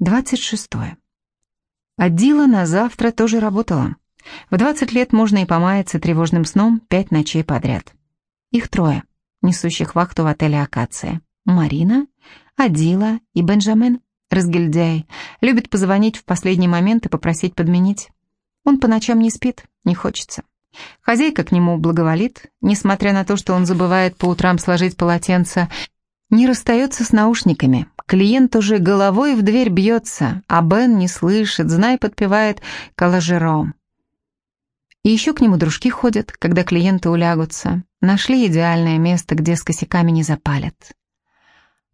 26. Адила на завтра тоже работала. В 20 лет можно и помаяться тревожным сном пять ночей подряд. Их трое, несущих вахту в отеле «Акация». Марина, Адила и Бенджамен, разгильдяй, любит позвонить в последний момент и попросить подменить. Он по ночам не спит, не хочется. Хозяйка к нему благоволит, несмотря на то, что он забывает по утрам сложить полотенце, не расстается с наушниками. Клиент уже головой в дверь бьется, а Бен не слышит, знай, подпевает калажером. И еще к нему дружки ходят, когда клиенты улягутся. Нашли идеальное место, где с косяками не запалят.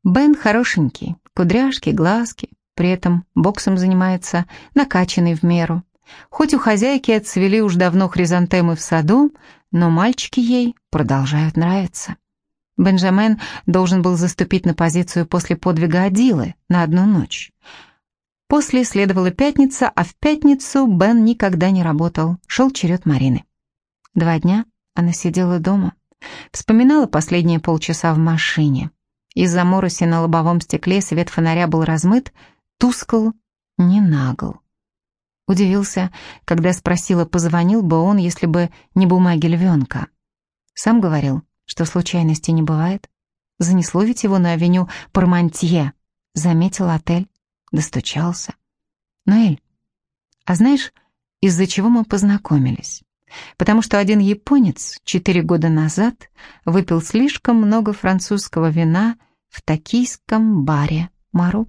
Бен хорошенький, кудряшки, глазки, при этом боксом занимается, накачанный в меру. Хоть у хозяйки отцвели уж давно хризантемы в саду, но мальчики ей продолжают нравиться. Бенджамен должен был заступить на позицию после подвига Адилы на одну ночь. После следовала пятница, а в пятницу Бен никогда не работал, шел черед Марины. Два дня она сидела дома, вспоминала последние полчаса в машине. Из-за мороси на лобовом стекле свет фонаря был размыт, тускл, не нагл. Удивился, когда спросила, позвонил бы он, если бы не бумаги львенка. Сам говорил, что случайностей не бывает. Занесло ведь его на авеню Пармантье. Заметил отель, достучался. Ноэль, а знаешь, из-за чего мы познакомились? Потому что один японец четыре года назад выпил слишком много французского вина в токийском баре Мару.